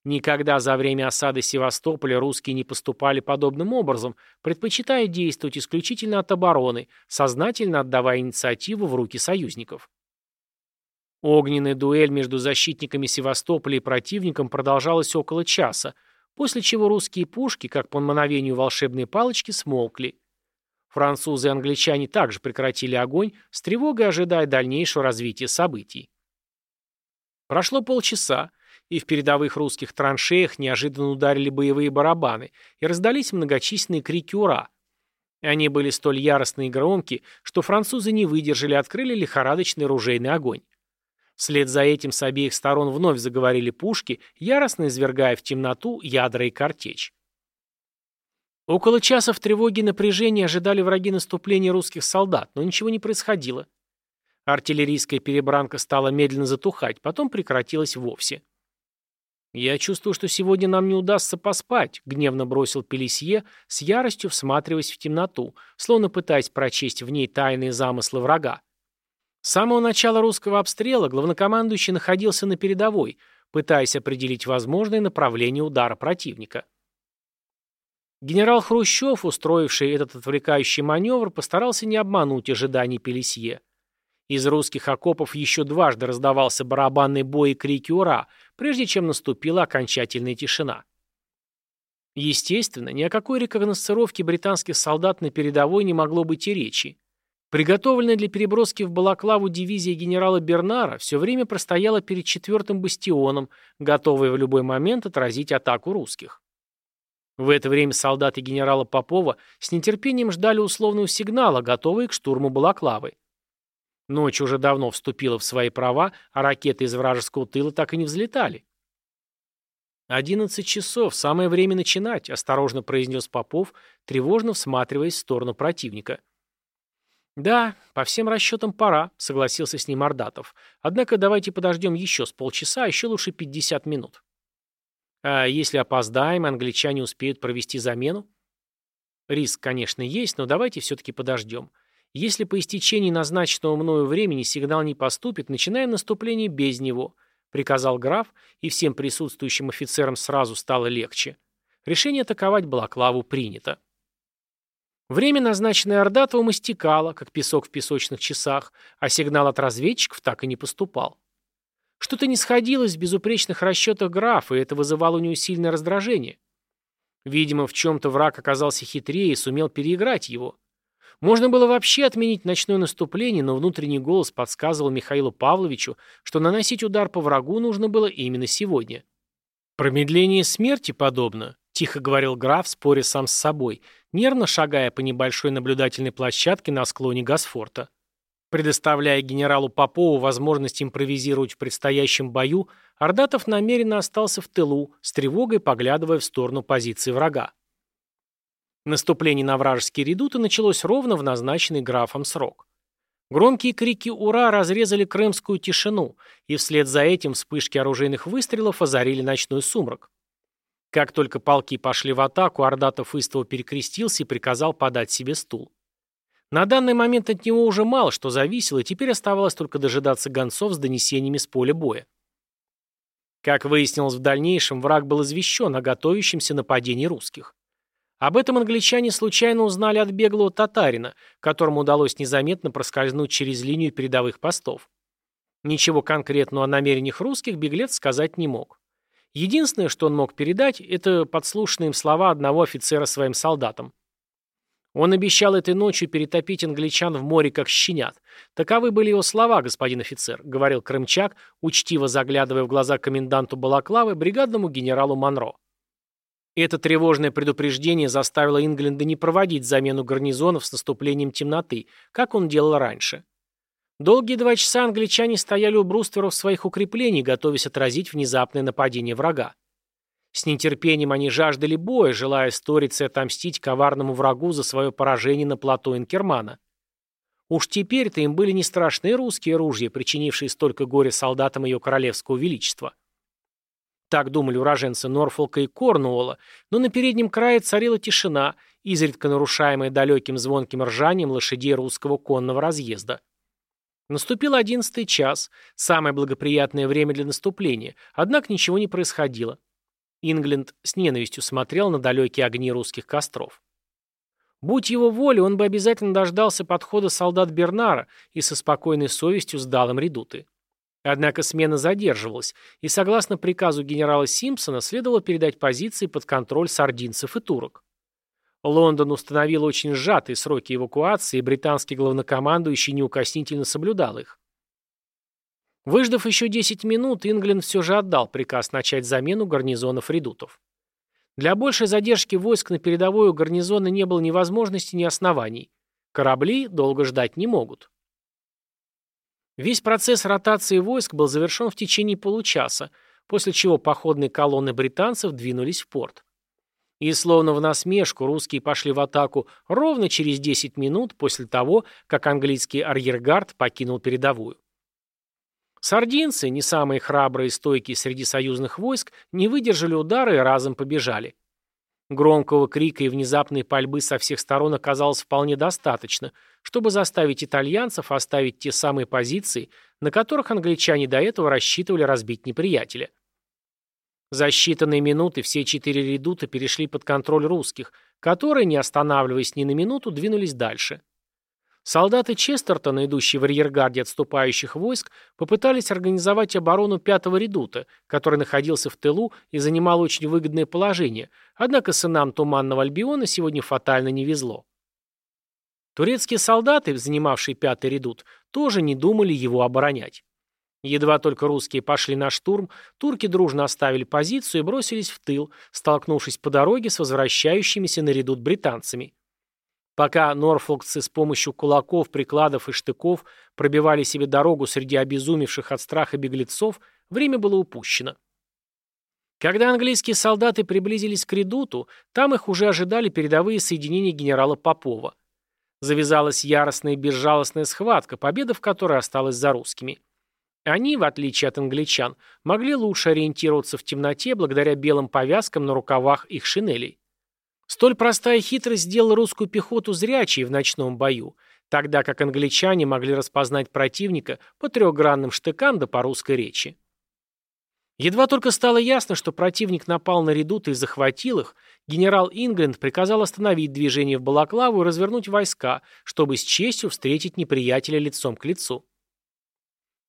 Никогда за время осады Севастополя русские не поступали подобным образом, предпочитая действовать исключительно от обороны, сознательно отдавая инициативу в руки союзников. Огненная дуэль между защитниками Севастополя и противником продолжалась около часа, после чего русские пушки, как по мановению волшебной палочки, смолкли. Французы и англичане также прекратили огонь, с тревогой ожидая дальнейшего развития событий. Прошло полчаса, и в передовых русских траншеях неожиданно ударили боевые барабаны, и раздались многочисленные крики «Ура!». Они были столь яростные и громкие, что французы не выдержали и открыли лихорадочный ружейный огонь. Вслед за этим с обеих сторон вновь заговорили пушки, яростно извергая в темноту ядра и картечь. Около часа в тревоге и напряжении ожидали враги наступления русских солдат, но ничего не происходило. Артиллерийская перебранка стала медленно затухать, потом прекратилась вовсе. «Я чувствую, что сегодня нам не удастся поспать», — гневно бросил Пелесье, с яростью всматриваясь в темноту, словно пытаясь прочесть в ней тайные замыслы врага. С самого начала русского обстрела главнокомандующий находился на передовой, пытаясь определить возможные направления удара противника. Генерал Хрущев, устроивший этот отвлекающий маневр, постарался не обмануть ожиданий Пелесье. Из русских окопов еще дважды раздавался барабанный бой и крики «Ура!», прежде чем наступила окончательная тишина. Естественно, ни о какой рекогносцировке британских солдат на передовой не могло быть и речи. Приготовленная для переброски в Балаклаву дивизия генерала Бернара все время простояла перед четвертым бастионом, готовая в любой момент отразить атаку русских. В это время солдаты генерала Попова с нетерпением ждали условного сигнала, готовые к штурму Балаклавы. Ночь уже давно вступила в свои права, а ракеты из вражеского тыла так и не взлетали. «Одиннадцать часов, самое время начинать», — осторожно произнес Попов, тревожно всматриваясь в сторону противника. «Да, по всем расчетам пора», — согласился с ним Ордатов. «Однако давайте подождем еще с полчаса, а еще лучше пятьдесят минут». «А если опоздаем, англичане успеют провести замену?» «Риск, конечно, есть, но давайте все-таки подождем. Если по истечении назначенного мною времени сигнал не поступит, начинаем наступление без него», — приказал граф, и всем присутствующим офицерам сразу стало легче. Решение атаковать Балаклаву принято. Время, назначенное Ордатовым, истекало, как песок в песочных часах, а сигнал от разведчиков так и не поступал. Что-то не сходилось в безупречных расчетах графа, и это вызывало у него сильное раздражение. Видимо, в чем-то враг оказался хитрее и сумел переиграть его. Можно было вообще отменить ночное наступление, но внутренний голос подсказывал Михаилу Павловичу, что наносить удар по врагу нужно было именно сегодня. «Промедление смерти подобно», — тихо говорил граф, споря сам с собой, нервно шагая по небольшой наблюдательной площадке на склоне Гасфорта. Предоставляя генералу Попову возможность импровизировать в предстоящем бою, Ордатов намеренно остался в тылу, с тревогой поглядывая в сторону позиции врага. Наступление на вражеские редуты началось ровно в назначенный графом срок. Громкие крики «Ура!» разрезали крымскую тишину, и вслед за этим вспышки оружейных выстрелов озарили ночной сумрак. Как только полки пошли в атаку, Ордатов истово перекрестился и приказал подать себе стул. На данный момент от него уже мало что зависело, и теперь оставалось только дожидаться гонцов с донесениями с поля боя. Как выяснилось в дальнейшем, враг был извещен о готовящемся нападении русских. Об этом англичане случайно узнали от беглого татарина, которому удалось незаметно проскользнуть через линию передовых постов. Ничего конкретного о намерениях русских беглец сказать не мог. Единственное, что он мог передать, это подслушанные им слова одного офицера своим солдатам. Он обещал этой ночью перетопить англичан в море, как щенят. Таковы были его слова, господин офицер, говорил Крымчак, учтиво заглядывая в глаза коменданту Балаклавы, бригадному генералу Монро. Это тревожное предупреждение заставило Ингленда не проводить замену гарнизонов с наступлением темноты, как он делал раньше. Долгие два часа англичане стояли у брустверов своих укреплений, готовясь отразить внезапное нападение врага. С нетерпением они жаждали боя, желая сториться и отомстить коварному врагу за свое поражение на плато Инкермана. Уж теперь-то им были не страшны русские ружья, причинившие столько горя солдатам ее королевского величества. Так думали уроженцы Норфолка и Корнуолла, но на переднем крае царила тишина, изредка нарушаемая далеким звонким ржанием лошадей русского конного разъезда. Наступил одиннадцатый час, самое благоприятное время для наступления, однако ничего не происходило. Ингленд с ненавистью смотрел на далекие огни русских костров. Будь его волей, он бы обязательно дождался подхода солдат Бернара и со спокойной совестью сдал им редуты. Однако смена задерживалась, и согласно приказу генерала Симпсона следовало передать позиции под контроль сардинцев и турок. Лондон установил очень сжатые сроки эвакуации, и британский главнокомандующий неукоснительно соблюдал их. Выждав еще 10 минут, Ингленд все же отдал приказ начать замену гарнизонов редутов. Для большей задержки войск на передовой у гарнизона не было ни возможности, ни оснований. Корабли долго ждать не могут. Весь процесс ротации войск был завершен в течение получаса, после чего походные колонны британцев двинулись в порт. И словно в насмешку русские пошли в атаку ровно через 10 минут после того, как английский арьергард покинул передовую. Сардинцы, не самые храбрые и стойкие среди союзных войск, не выдержали удара и разом побежали. Громкого крика и внезапной пальбы со всех сторон оказалось вполне достаточно, чтобы заставить итальянцев оставить те самые позиции, на которых англичане до этого рассчитывали разбить неприятеля. За считанные минуты все четыре редута перешли под контроль русских, которые, не останавливаясь ни на минуту, двинулись дальше. Солдаты Честертона, идущие в арьергарде отступающих войск, попытались организовать оборону пятого редута, который находился в тылу и занимал очень выгодное положение, однако сынам Туманного Альбиона сегодня фатально не везло. Турецкие солдаты, занимавшие пятый редут, тоже не думали его оборонять. Едва только русские пошли на штурм, турки дружно оставили позицию и бросились в тыл, столкнувшись по дороге с возвращающимися на редут британцами. Пока норфолкцы с помощью кулаков, прикладов и штыков пробивали себе дорогу среди обезумевших от страха беглецов, время было упущено. Когда английские солдаты приблизились к редуту, там их уже ожидали передовые соединения генерала Попова. Завязалась яростная и безжалостная схватка, победа в которой осталась за русскими. Они, в отличие от англичан, могли лучше ориентироваться в темноте благодаря белым повязкам на рукавах их шинелей. Столь простая хитрость сделала русскую пехоту зрячей в ночном бою, тогда как англичане могли распознать противника по трехгранным штыкам да по русской речи. Едва только стало ясно, что противник напал на редуты и захватил их, генерал Ингленд приказал остановить движение в Балаклаву и развернуть войска, чтобы с честью встретить неприятеля лицом к лицу.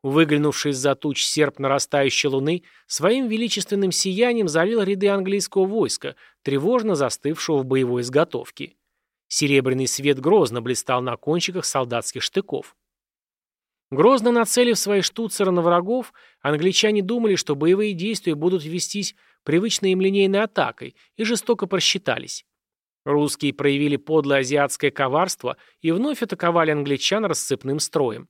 Выглянувший из-за туч серп нарастающей луны, своим величественным сиянием залил ряды английского войска, тревожно застывшего в боевой изготовке. Серебряный свет грозно блистал на кончиках солдатских штыков. Грозно нацелив свои штуцеры на врагов, англичане думали, что боевые действия будут вестись привычной им линейной атакой, и жестоко просчитались. Русские проявили подлое азиатское коварство и вновь атаковали англичан расцепным строем.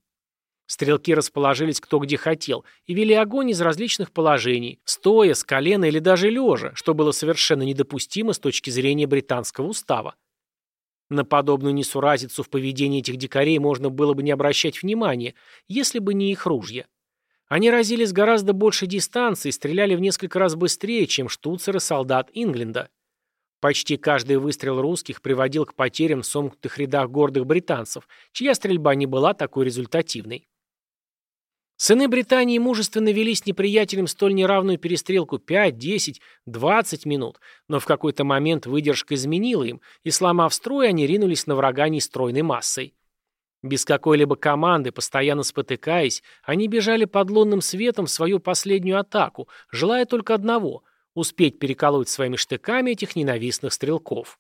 Стрелки расположились кто где хотел и вели огонь из различных положений, стоя, с колена или даже лежа, что было совершенно недопустимо с точки зрения британского устава. На подобную несуразицу в поведении этих дикарей можно было бы не обращать внимания, если бы не их ружья. Они разили с гораздо большей дистанции и стреляли в несколько раз быстрее, чем штуцеры солдат Ингленда. Почти каждый выстрел русских приводил к потерям в сомкнутых рядах гордых британцев, чья стрельба не была такой результативной. Сыны Британии мужественно вели с неприятелем столь неравную перестрелку 5, 10, 20 минут, но в какой-то момент выдержка изменила им, и, сломав строй, они ринулись на врага нестройной массой. Без какой-либо команды, постоянно спотыкаясь, они бежали под лунным светом в свою последнюю атаку, желая только одного — успеть переколоть своими штыками этих ненавистных стрелков.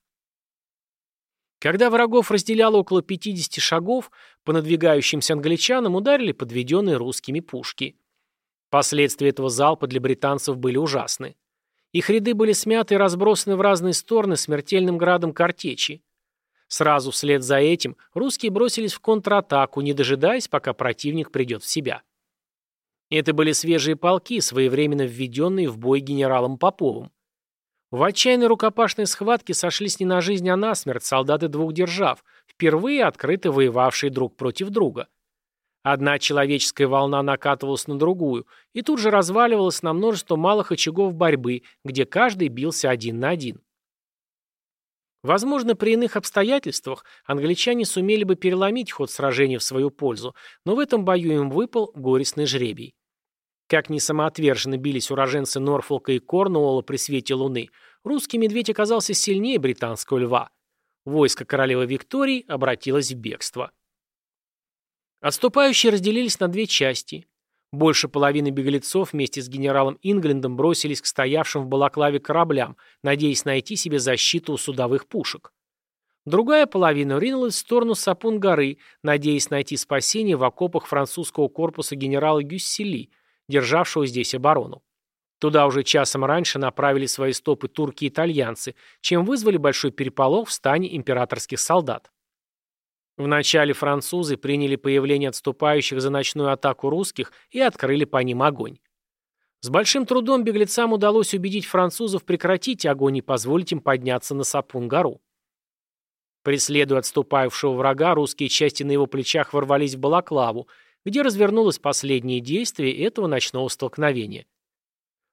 Когда врагов разделяло около 50 шагов, по надвигающимся англичанам ударили подведенные русскими пушки. Последствия этого залпа для британцев были ужасны. Их ряды были смяты и разбросаны в разные стороны смертельным градом картечи. Сразу вслед за этим русские бросились в контратаку, не дожидаясь, пока противник придет в себя. Это были свежие полки, своевременно введенные в бой генералом Поповым. В отчаянной рукопашной схватке сошлись не на жизнь, а на смерть солдаты двух держав, впервые открыто воевавшие друг против друга. Одна человеческая волна накатывалась на другую и тут же разваливалась на множество малых очагов борьбы, где каждый бился один на один. Возможно, при иных обстоятельствах англичане сумели бы переломить ход сражения в свою пользу, но в этом бою им выпал горестный жребий. Как ни самоотверженно бились уроженцы Норфолка и Корнуолла при свете луны, русский медведь оказался сильнее британского льва. Войско королевы Виктории обратилось в бегство. Отступающие разделились на две части. Больше половины беглецов вместе с генералом Инглендом бросились к стоявшим в Балаклаве кораблям, надеясь найти себе защиту у судовых пушек. Другая половина ринулась в сторону Сапун-горы, надеясь найти спасение в окопах французского корпуса генерала Гюссели, державшего здесь оборону. Туда уже часом раньше направили свои стопы турки и итальянцы, чем вызвали большой переполох в стане императорских солдат. Вначале французы приняли появление отступающих за ночную атаку русских и открыли по ним огонь. С большим трудом беглецам удалось убедить французов прекратить огонь и позволить им подняться на Сапун-гору. Преследуя отступавшего врага, русские части на его плечах ворвались в Балаклаву, где развернулось последнее действие этого ночного столкновения.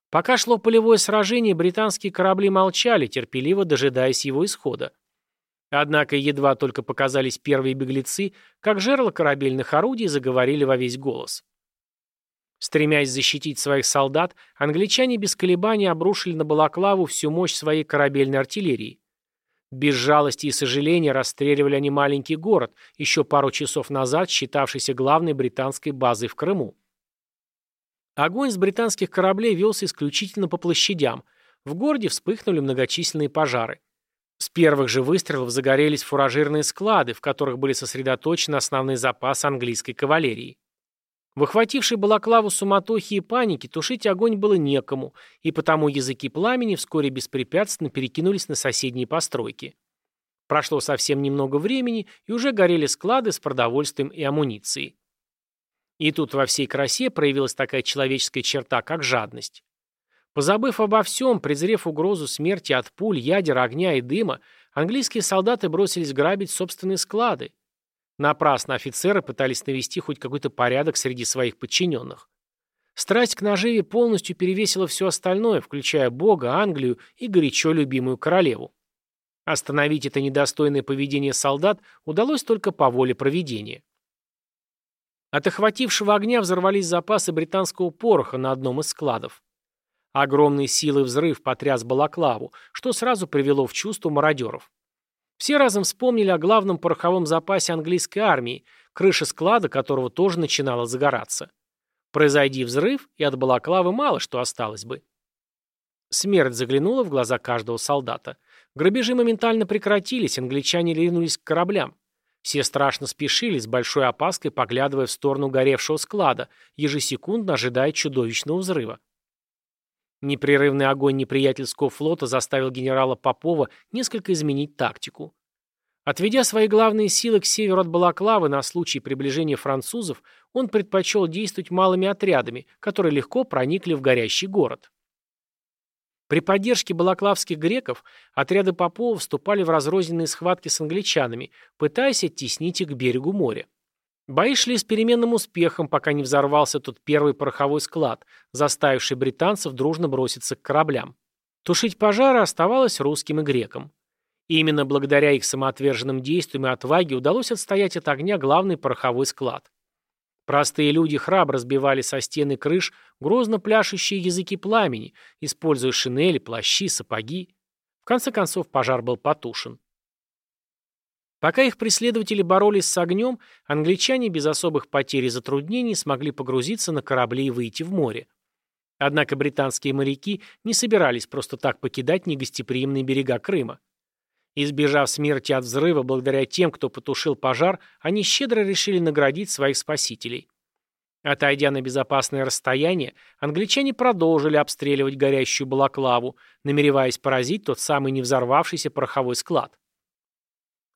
Пока шло полевое сражение, британские корабли молчали, терпеливо дожидаясь его исхода. Однако едва только показались первые беглецы, как жерла корабельных орудий заговорили во весь голос. Стремясь защитить своих солдат, англичане без колебаний обрушили на Балаклаву всю мощь своей корабельной артиллерии. Без жалости и сожаления расстреливали они маленький город, еще пару часов назад считавшийся главной британской базой в Крыму. Огонь с британских кораблей велся исключительно по площадям. В городе вспыхнули многочисленные пожары. С первых же выстрелов загорелись фуражирные склады, в которых были сосредоточены основные запасы английской кавалерии. В охватившей балаклаву суматохи и паники тушить огонь было некому, и потому языки пламени вскоре беспрепятственно перекинулись на соседние постройки. Прошло совсем немного времени, и уже горели склады с продовольствием и амуницией. И тут во всей красе проявилась такая человеческая черта, как жадность. Позабыв обо всем, презрев угрозу смерти от пуль, ядер, огня и дыма, английские солдаты бросились грабить собственные склады. Напрасно офицеры пытались навести хоть какой-то порядок среди своих подчиненных. Страсть к наживе полностью перевесила все остальное, включая Бога, Англию и горячо любимую королеву. Остановить это недостойное поведение солдат удалось только по воле проведения. От охватившего огня взорвались запасы британского пороха на одном из складов. Огромной силы взрыв потряс Балаклаву, что сразу привело в чувство мародеров. Все разом вспомнили о главном пороховом запасе английской армии, крыша склада которого тоже начинала загораться. Произойди взрыв, и от Балаклавы мало что осталось бы. Смерть заглянула в глаза каждого солдата. Грабежи моментально прекратились, англичане ринулись к кораблям. Все страшно спешили, с большой опаской поглядывая в сторону горевшего склада, ежесекундно ожидая чудовищного взрыва. Непрерывный огонь неприятельского флота заставил генерала Попова несколько изменить тактику. Отведя свои главные силы к северу от Балаклавы на случай приближения французов, он предпочел действовать малыми отрядами, которые легко проникли в горящий город. При поддержке балаклавских греков отряды Попова вступали в разрозненные схватки с англичанами, пытаясь оттеснить их к берегу моря. Бои шли с переменным успехом, пока не взорвался тот первый пороховой склад, заставивший британцев дружно броситься к кораблям. Тушить пожары оставалось русским и грекам. И именно благодаря их самоотверженным действиям и отваге удалось отстоять от огня главный пороховой склад. Простые люди храбро сбивали со стены крыш грозно пляшущие языки пламени, используя шинели, плащи, сапоги. В конце концов пожар был потушен. Пока их преследователи боролись с огнем, англичане без особых потерь и затруднений смогли погрузиться на корабли и выйти в море. Однако британские моряки не собирались просто так покидать негостеприимные берега Крыма. Избежав смерти от взрыва благодаря тем, кто потушил пожар, они щедро решили наградить своих спасителей. Отойдя на безопасное расстояние, англичане продолжили обстреливать горящую балаклаву, намереваясь поразить тот самый невзорвавшийся пороховой склад.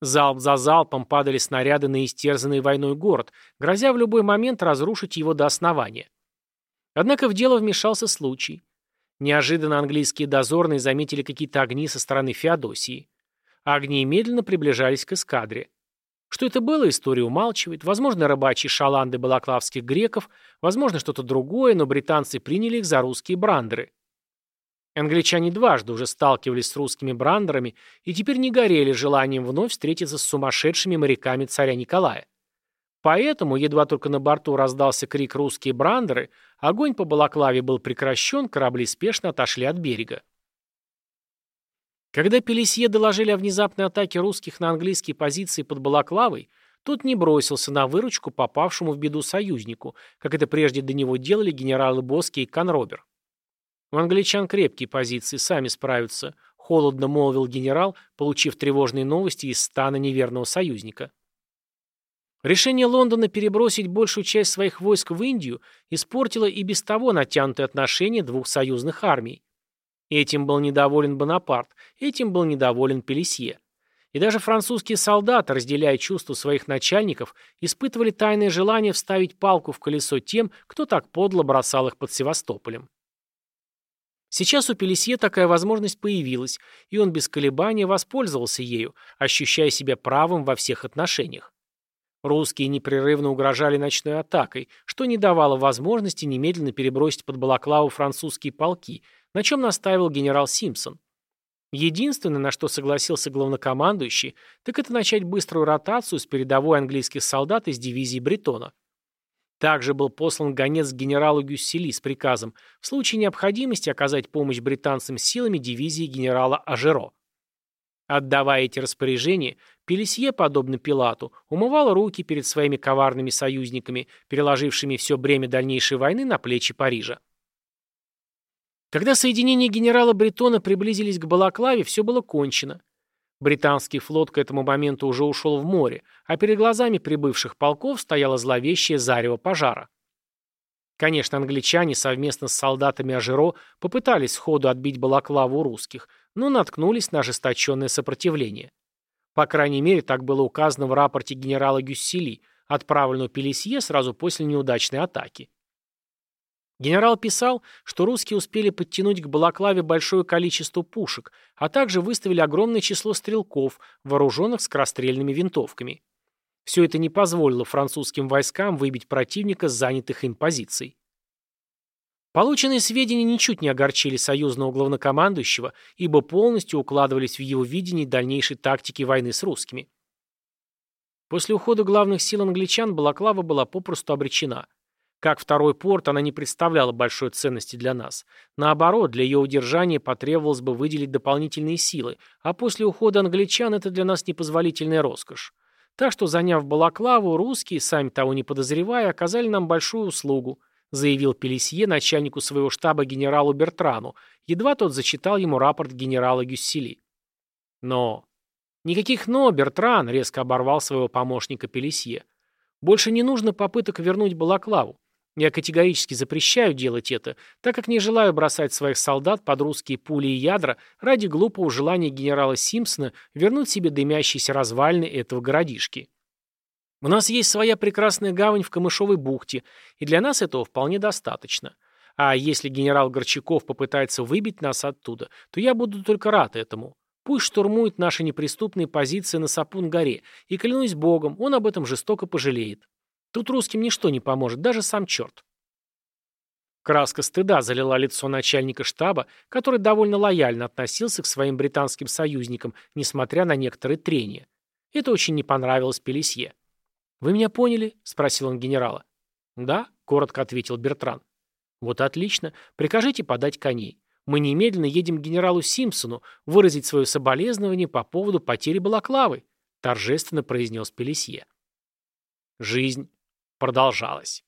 Залп за залпом падали снаряды на истерзанный войной город, грозя в любой момент разрушить его до основания. Однако в дело вмешался случай. Неожиданно английские дозорные заметили какие-то огни со стороны Феодосии. Огни медленно приближались к эскадре. Что это было, история умалчивает. Возможно, рыбачьи шаланды балаклавских греков, возможно, что-то другое, но британцы приняли их за русские брандеры. Англичане дважды уже сталкивались с русскими брандерами и теперь не горели желанием вновь встретиться с сумасшедшими моряками царя Николая. Поэтому, едва только на борту раздался крик «русские брандеры», огонь по Балаклаве был прекращен, корабли спешно отошли от берега. Когда Пелесье доложили о внезапной атаке русских на английские позиции под Балаклавой, тот не бросился на выручку попавшему в беду союзнику, как это прежде до него делали генералы Боски и Конробер. У англичан крепкие позиции, сами справятся, холодно молвил генерал, получив тревожные новости из стана неверного союзника. Решение Лондона перебросить большую часть своих войск в Индию испортило и без того натянутые отношения двух союзных армий. Этим был недоволен Бонапарт, этим был недоволен Пелесье. И даже французские солдаты, разделяя чувства своих начальников, испытывали тайное желание вставить палку в колесо тем, кто так подло бросал их под Севастополем. Сейчас у Пелесье такая возможность появилась, и он без колебания воспользовался ею, ощущая себя правым во всех отношениях. Русские непрерывно угрожали ночной атакой, что не давало возможности немедленно перебросить под Балаклаву французские полки, на чем настаивал генерал Симпсон. Единственное, на что согласился главнокомандующий, так это начать быструю ротацию с передовой английских солдат из дивизии Бретона. Также был послан гонец генералу Гюссели с приказом в случае необходимости оказать помощь британцам силами дивизии генерала Ажеро. Отдавая эти распоряжения, Пелесье, подобно Пилату, умывал руки перед своими коварными союзниками, переложившими все бремя дальнейшей войны на плечи Парижа. Когда соединения генерала Бретона приблизились к Балаклаве, все было кончено. Британский флот к этому моменту уже ушел в море, а перед глазами прибывших полков стояло зловещее зарево пожара. Конечно, англичане совместно с солдатами Ажиро попытались сходу отбить Балаклаву русских, но наткнулись на ожесточенное сопротивление. По крайней мере, так было указано в рапорте генерала Гюссели, отправленного Пелесье сразу после неудачной атаки. Генерал писал, что русские успели подтянуть к Балаклаве большое количество пушек, а также выставили огромное число стрелков, вооруженных скорострельными винтовками. Все это не позволило французским войскам выбить противника с занятых им позиций. Полученные сведения ничуть не огорчили союзного главнокомандующего, ибо полностью укладывались в его видение дальнейшей тактики войны с русскими. После ухода главных сил англичан Балаклава была попросту обречена. Как второй порт, она не представляла большой ценности для нас. Наоборот, для ее удержания потребовалось бы выделить дополнительные силы, а после ухода англичан это для нас непозволительная роскошь. Так что, заняв Балаклаву, русские, сами того не подозревая, оказали нам большую услугу, заявил Пелесье начальнику своего штаба генералу Бертрану, едва тот зачитал ему рапорт генерала Гюссели. Но... Никаких «но», Бертран резко оборвал своего помощника Пелесье. Больше не нужно попыток вернуть Балаклаву. Я категорически запрещаю делать это, так как не желаю бросать своих солдат под русские пули и ядра ради глупого желания генерала Симпсона вернуть себе дымящиеся развалины этого городишки. У нас есть своя прекрасная гавань в Камышовой бухте, и для нас этого вполне достаточно. А если генерал Горчаков попытается выбить нас оттуда, то я буду только рад этому. Пусть штурмует наши неприступные позиции на Сапун-горе, и, клянусь богом, он об этом жестоко пожалеет. Тут русским ничто не поможет, даже сам черт. Краска стыда залила лицо начальника штаба, который довольно лояльно относился к своим британским союзникам, несмотря на некоторые трения. Это очень не понравилось Пелесье. «Вы меня поняли?» — спросил он генерала. «Да», — коротко ответил Бертран. «Вот отлично. Прикажите подать коней. Мы немедленно едем к генералу Симпсону выразить свое соболезнование по поводу потери Балаклавы», — торжественно произнес Пелесье. Жизнь продолжалась.